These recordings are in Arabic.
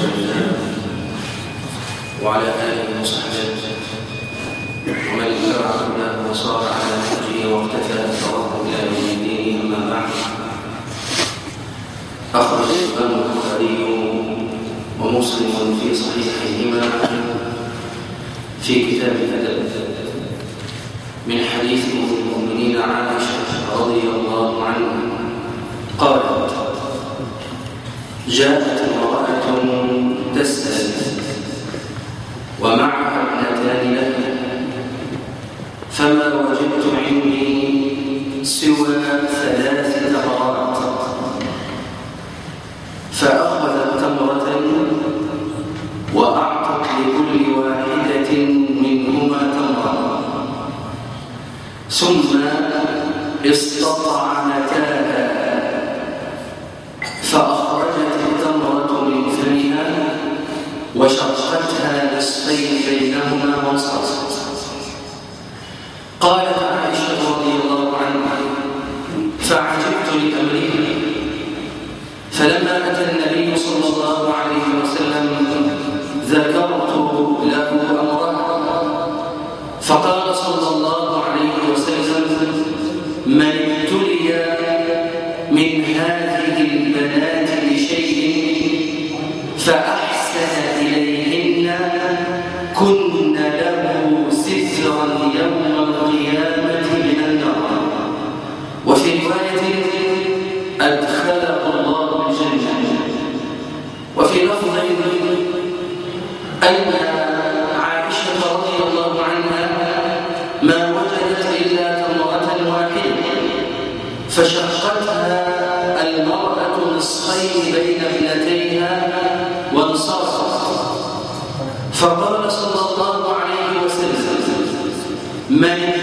رسولنا وعلى آله وصحبه. ومن اتبع سنته وصار على نهجه واقتفى أثره إلى يوم الدين أما بعد. أخرج البخاري ومسلم في صحيحهما في كتاب الأدب من حديث أم المؤمنين عائشة رضي الله عنها. قالت جاءت ومعها ابنتان له فما وجدت عندي سوى ثلاث وجدت إلا امرأة واحدة. فشقتها المرأة نصفين بين ابنتيها وانصرفت. فقال صلى الله عليه وسلم من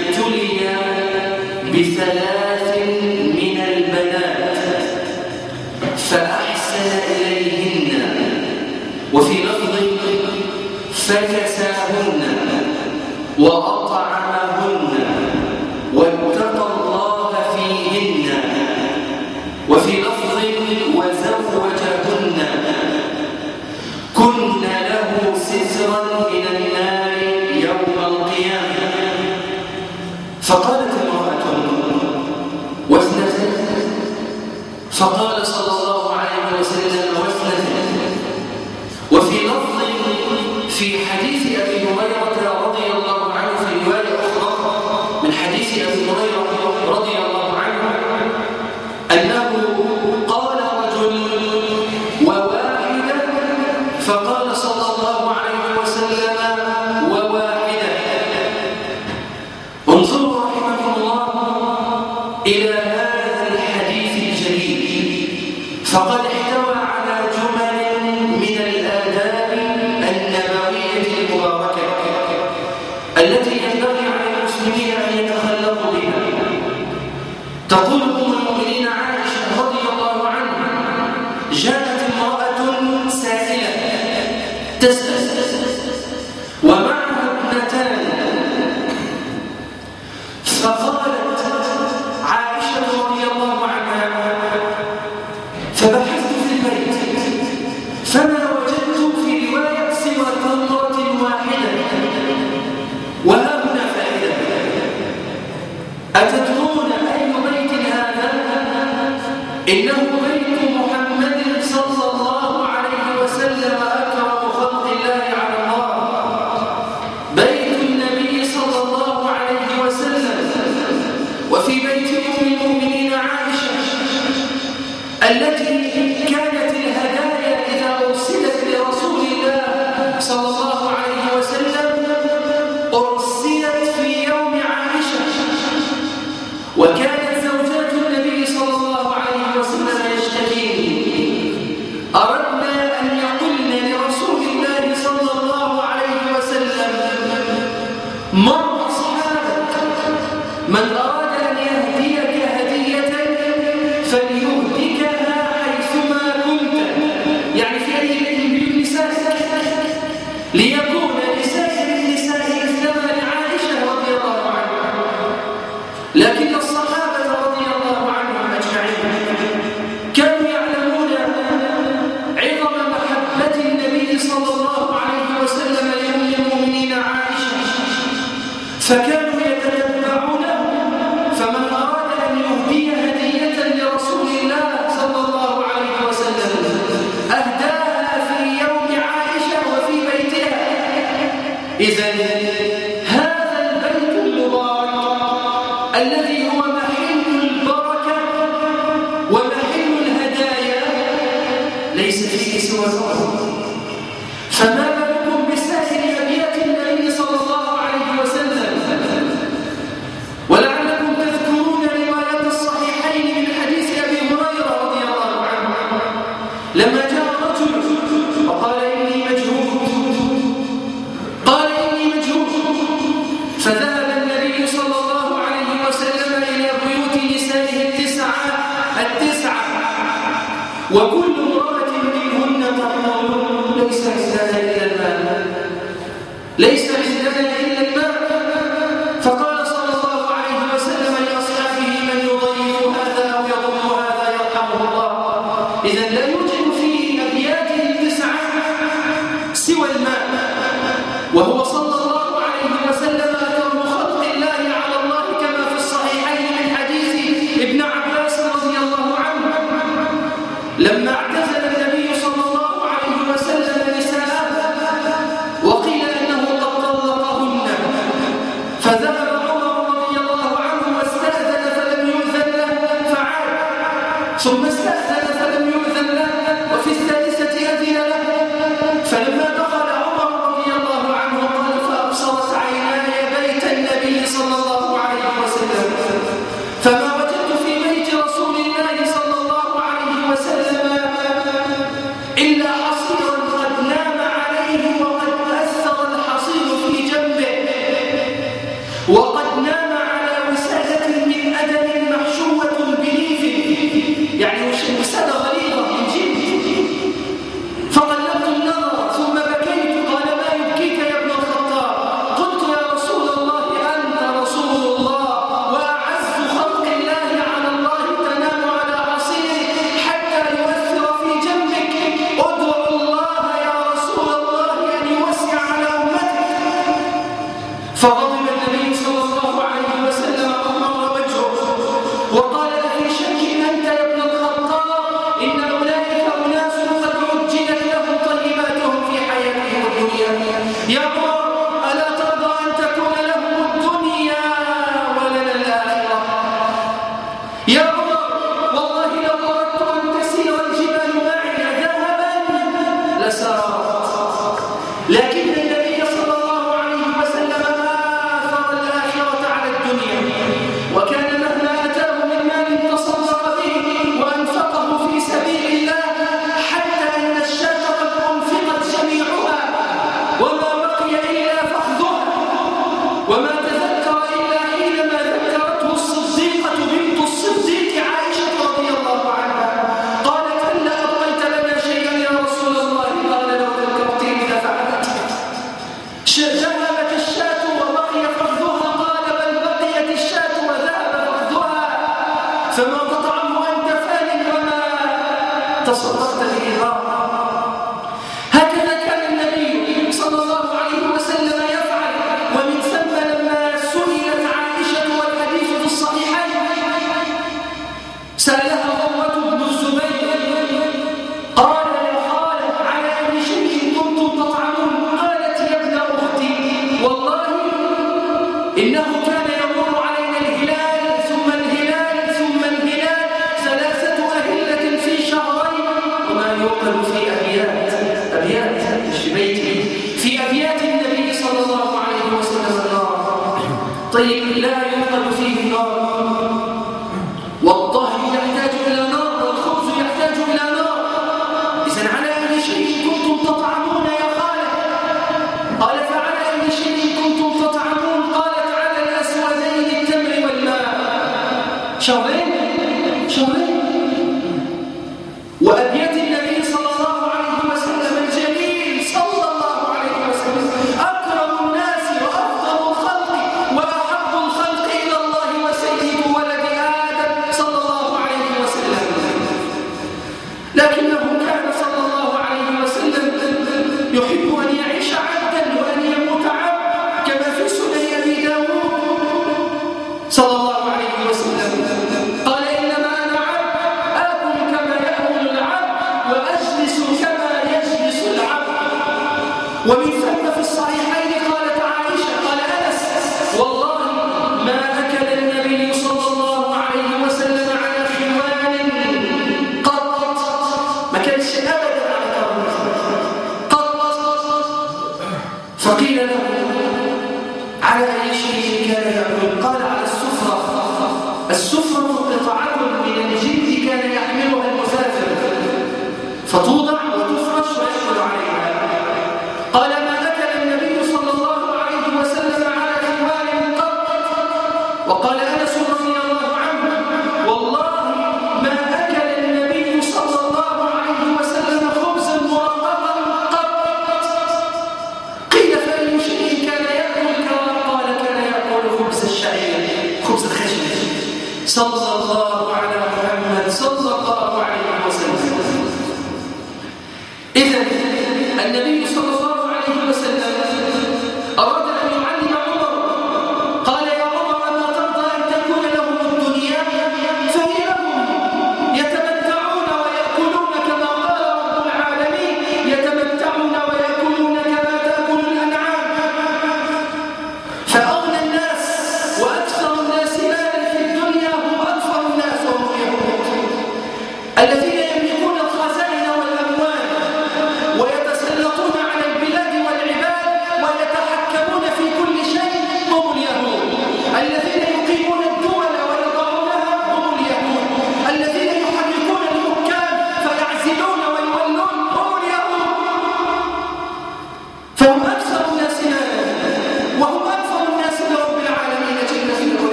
طيب لا يوقد فيه النار.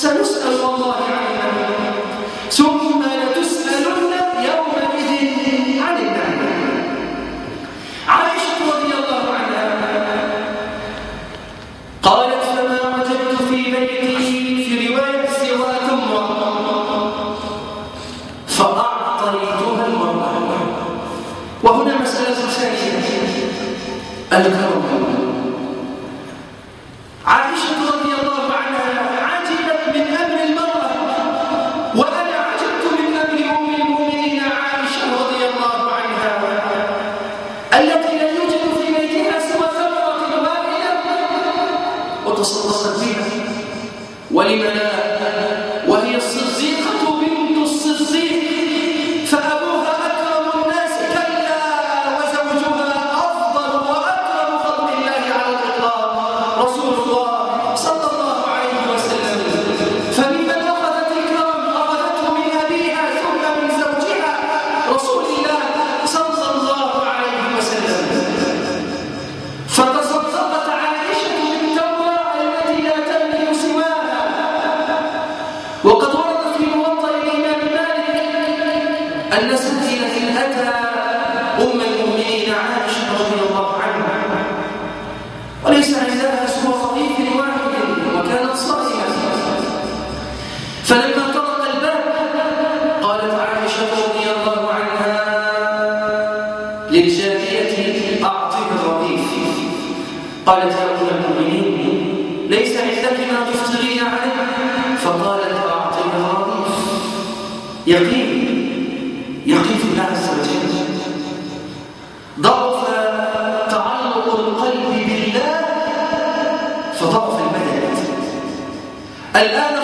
سنسأل الله عنها ثم لتسألن يومئذ عن النعيم عائشة رضي الله عنها قالت فما وجدت في بيتي في رواية سوى تمرة فأعطيتها المرأة. وهنا مسألة ثانية الكرم الآن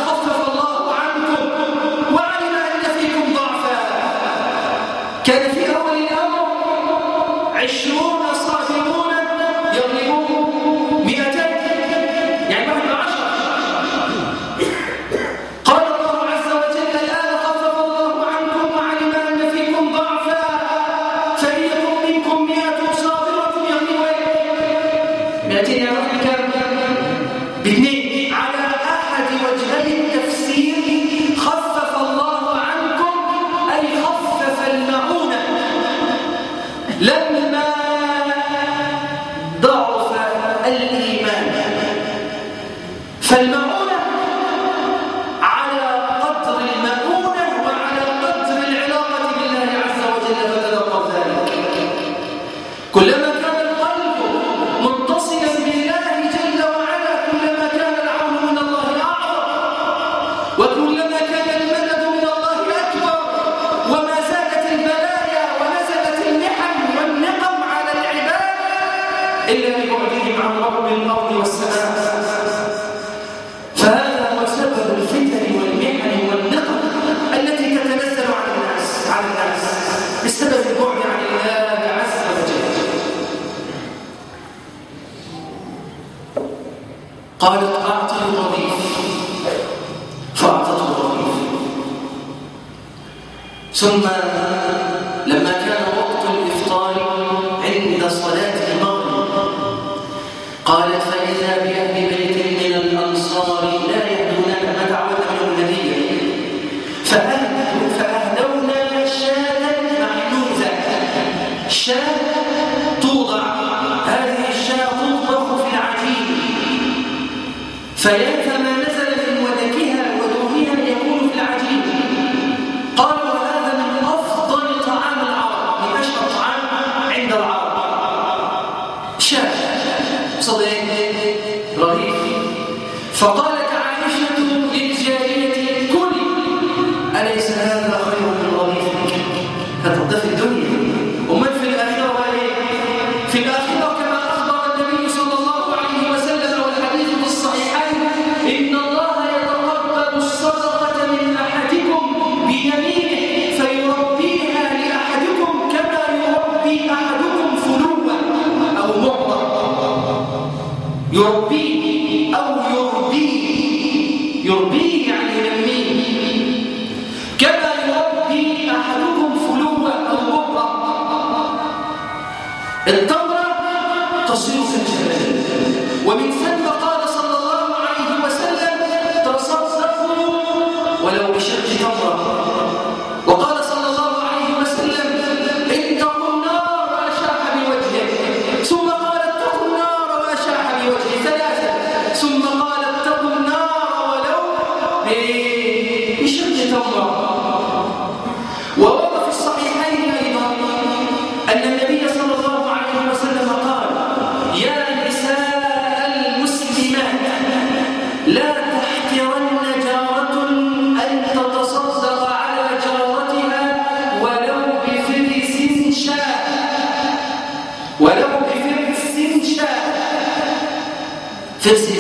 Say it.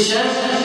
position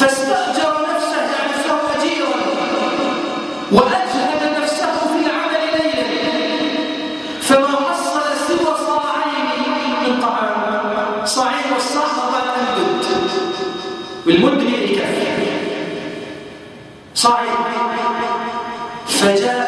فاستأجر نفسه يعني صار وأجهد نفسه في العمل ليلا. فما حصل سوى صاعين من طعام. صاعين والصاع قد أمدد والمد بيده كافي صاعين. فجاء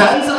senza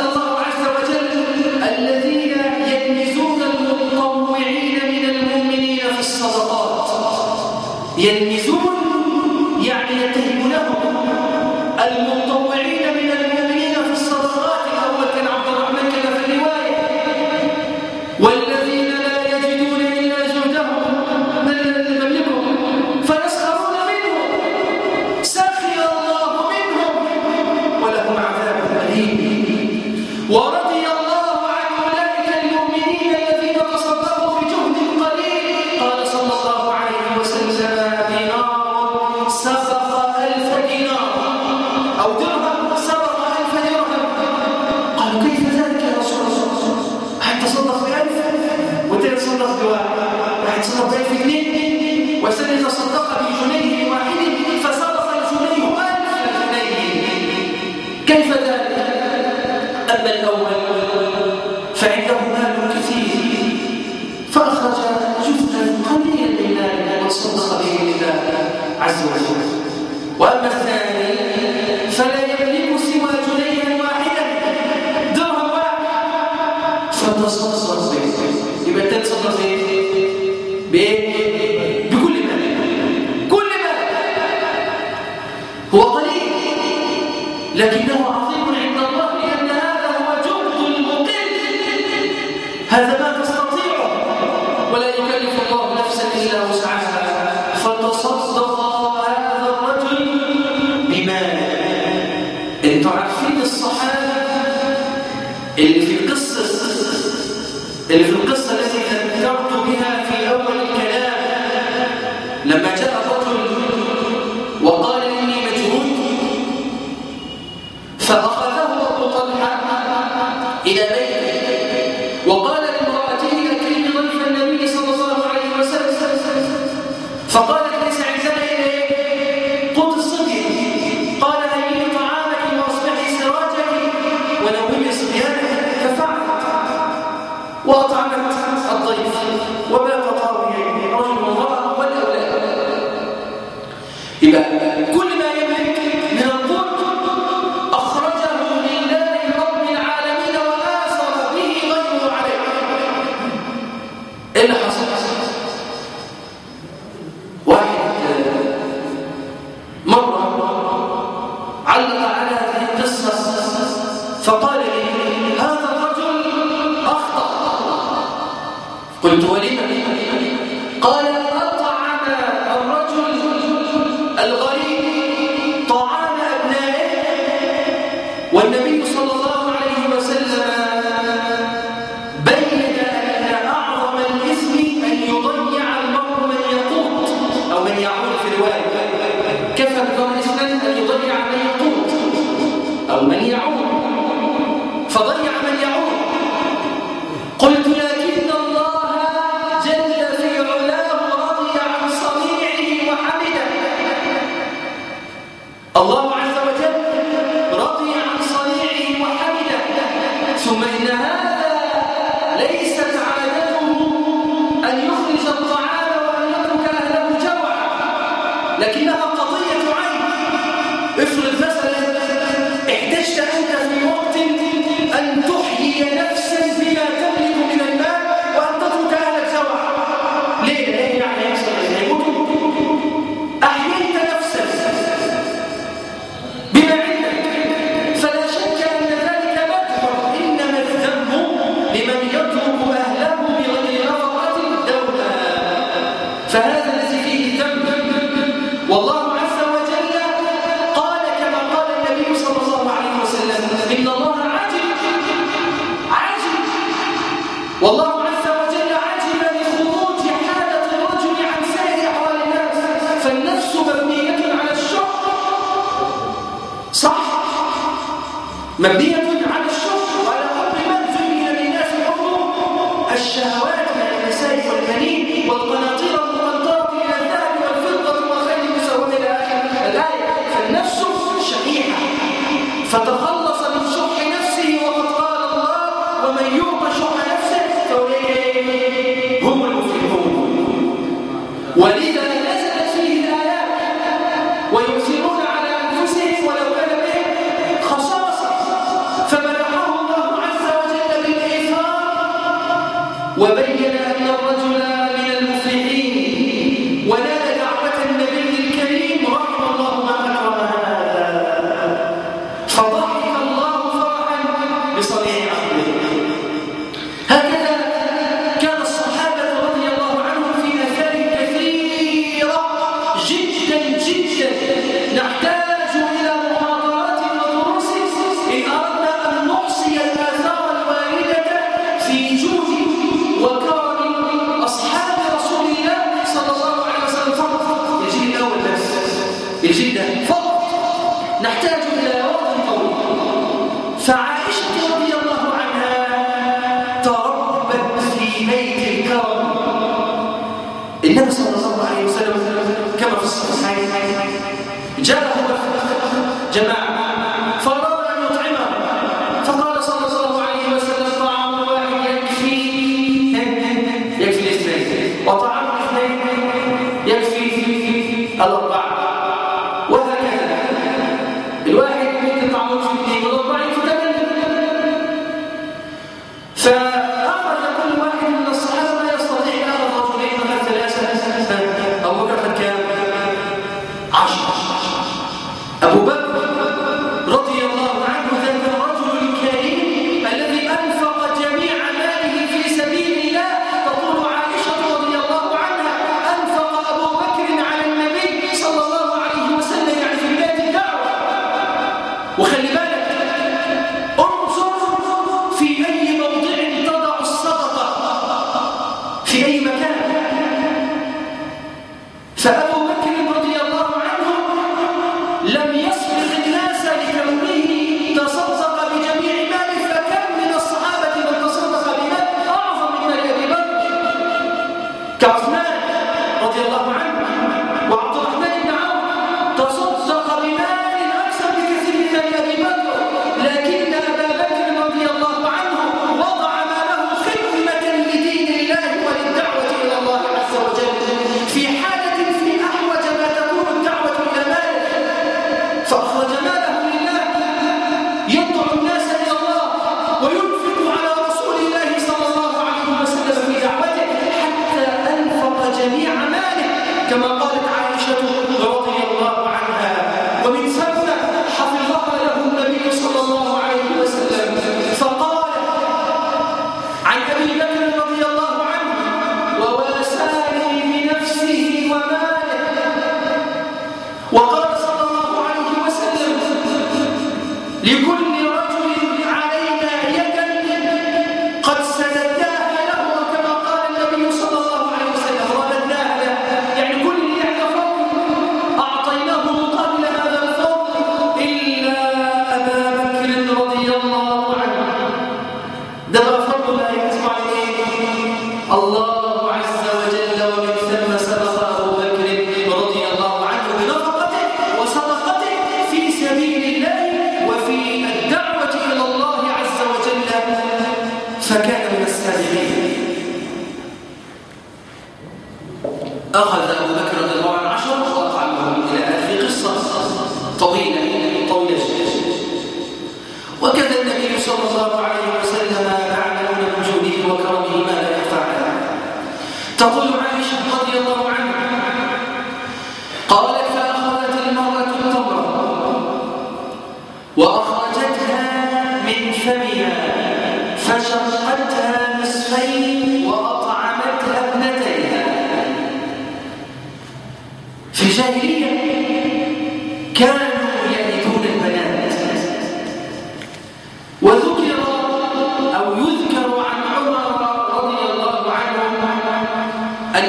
ele nunca saíram. عن ابي بكر رضي الله عنه وواساني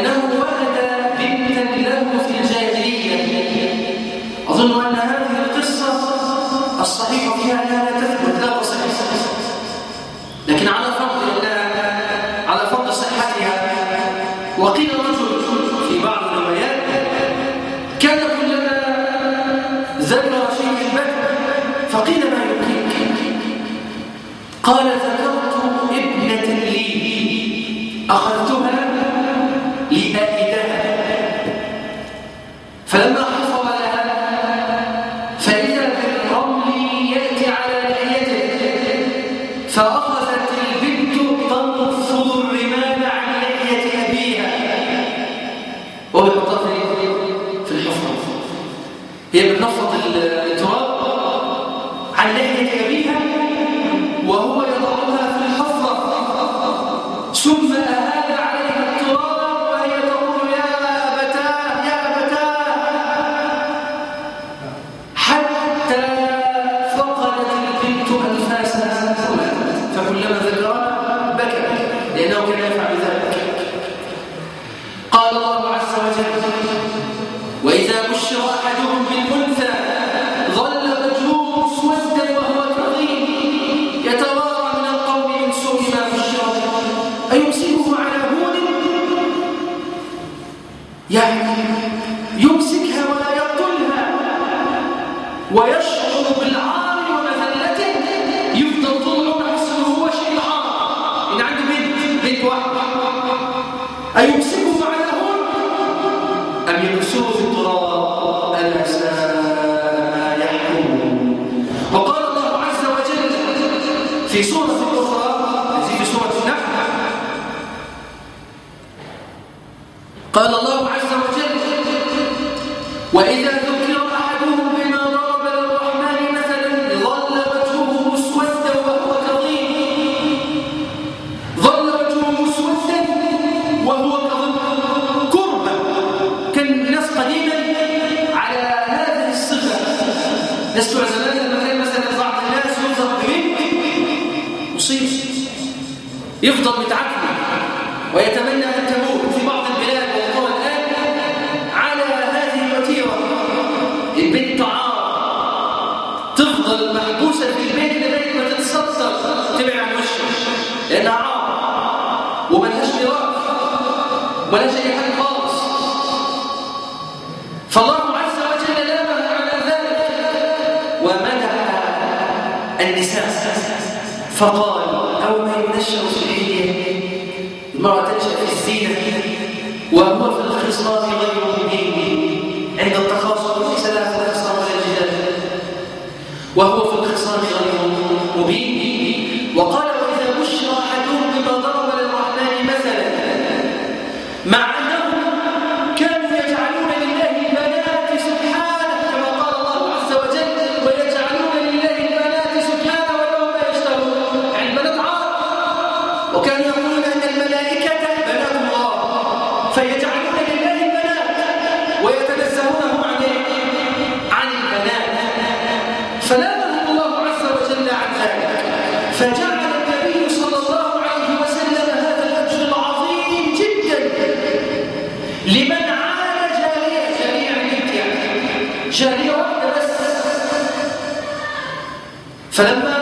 non في سورة أخرى في سورة النحل. قال الله فقال فلما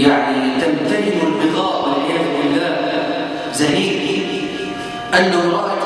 يعني تمتلئ البغاء والعياذ بالله. زنيت أن امرأة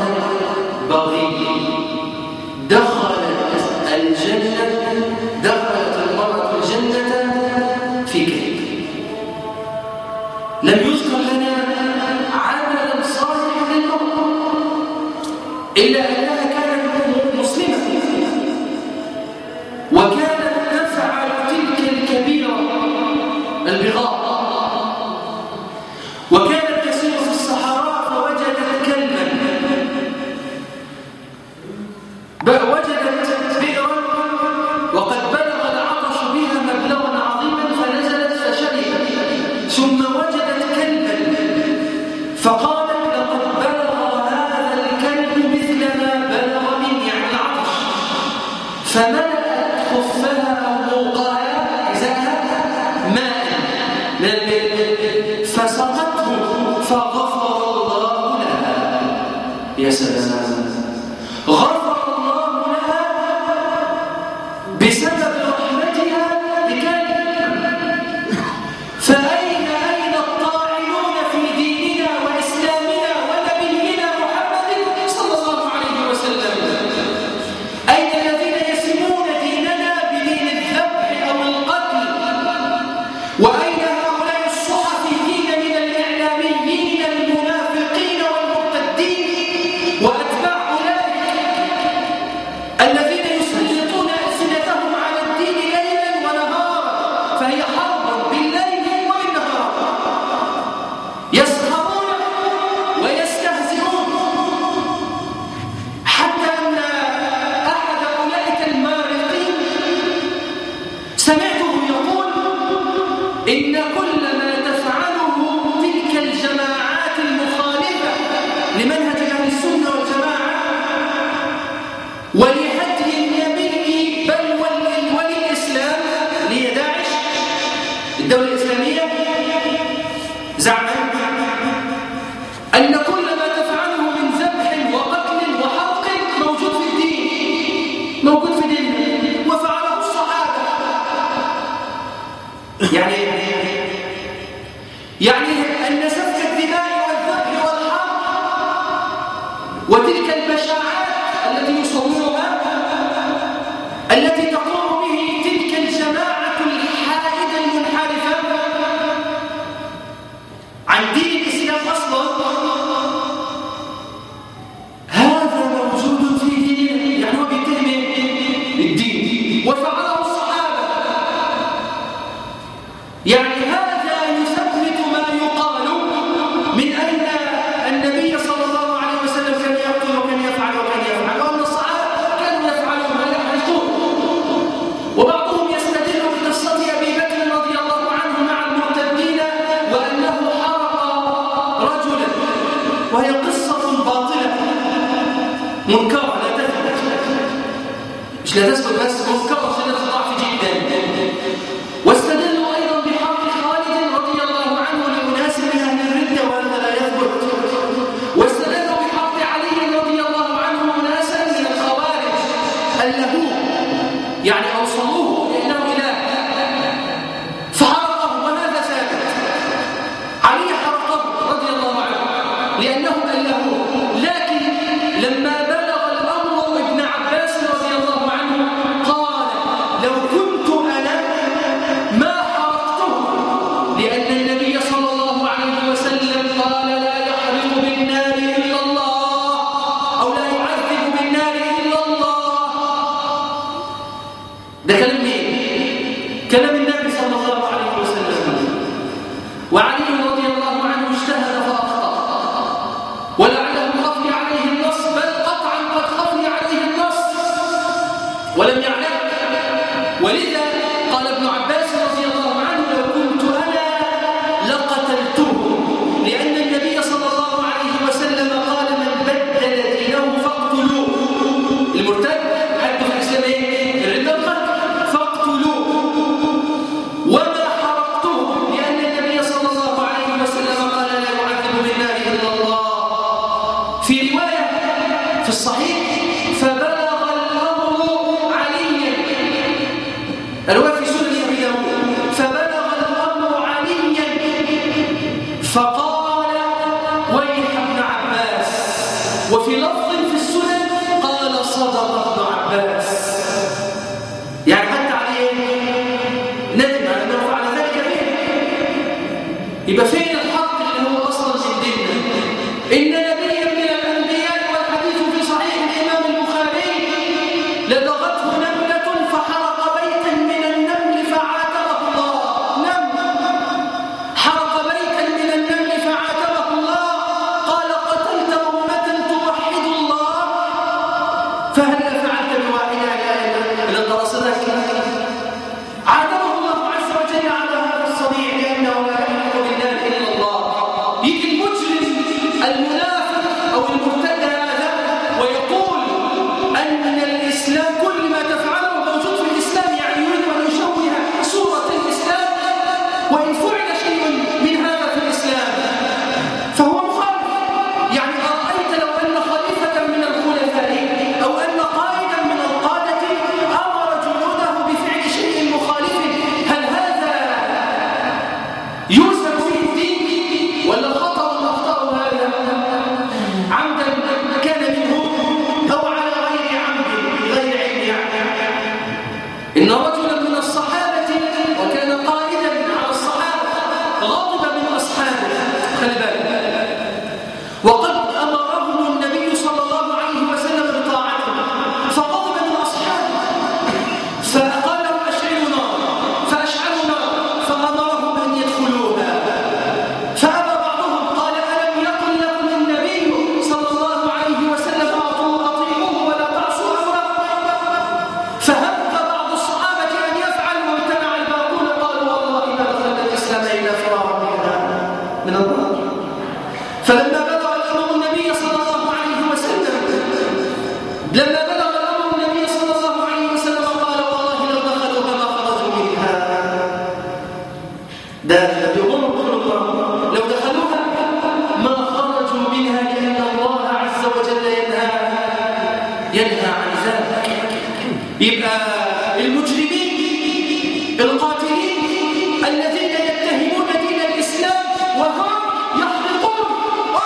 بالقاتلين الذين يتهمون دين الإسلام وهم يحرقون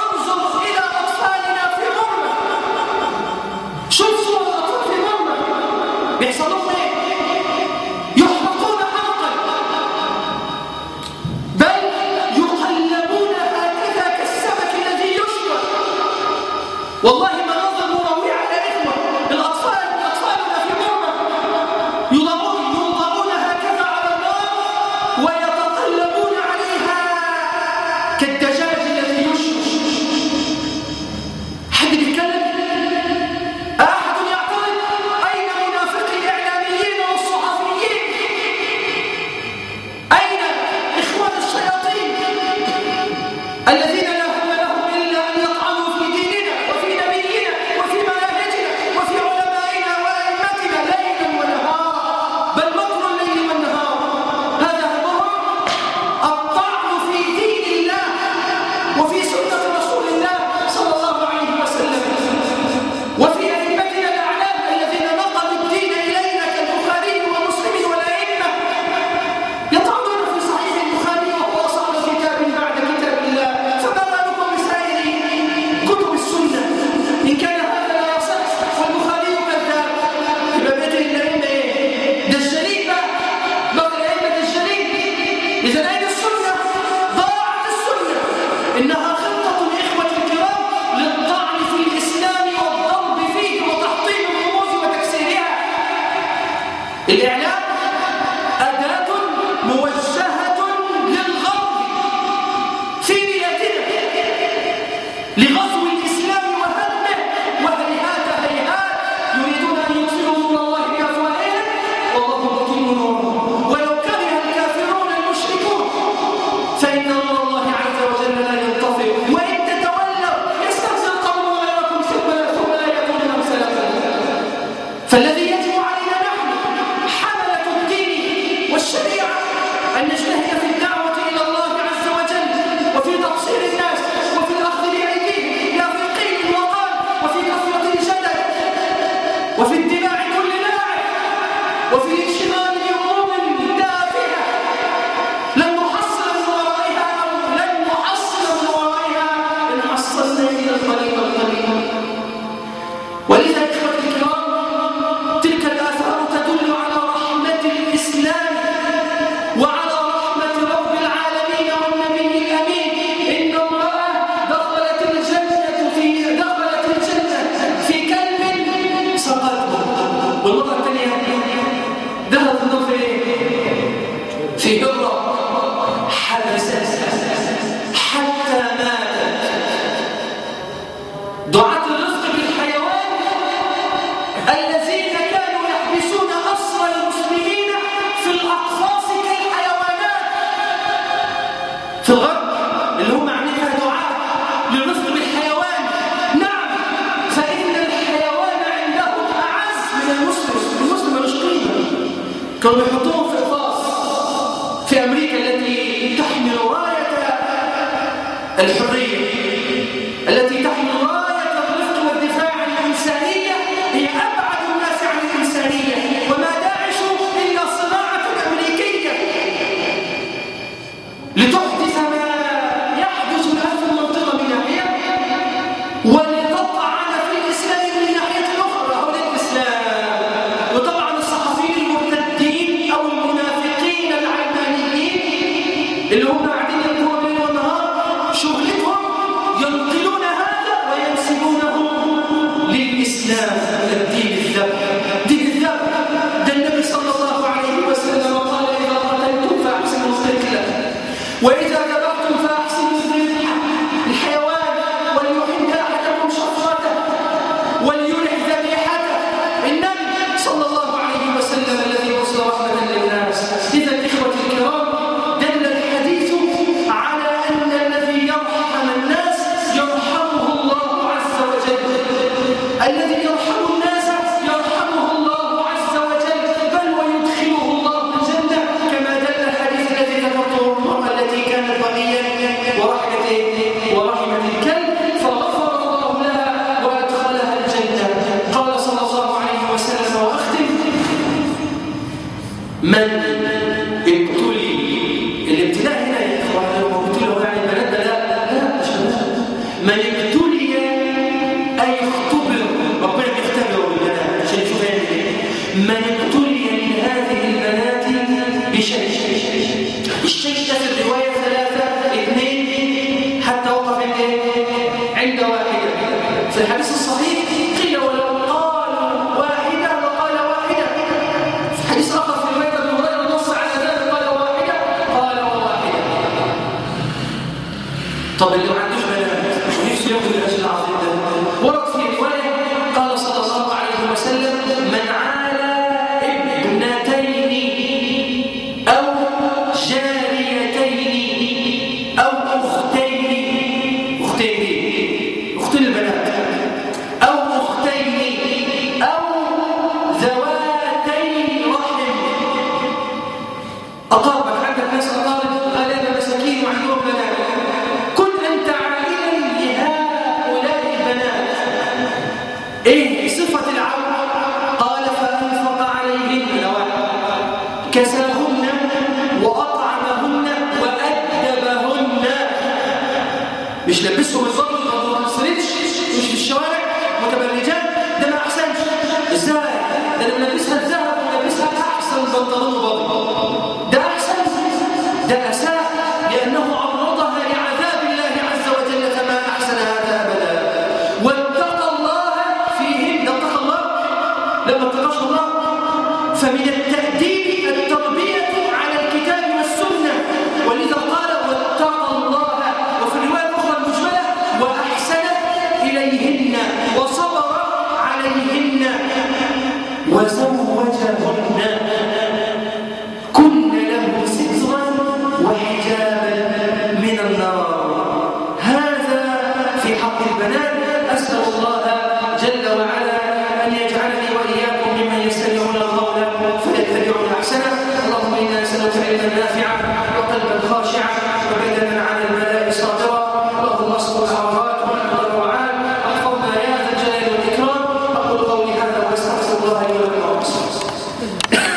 انظر إلى أطفالنا في في إيه؟ يحرقون حرقا بل يقلبون هكذا كالسمك الذي والله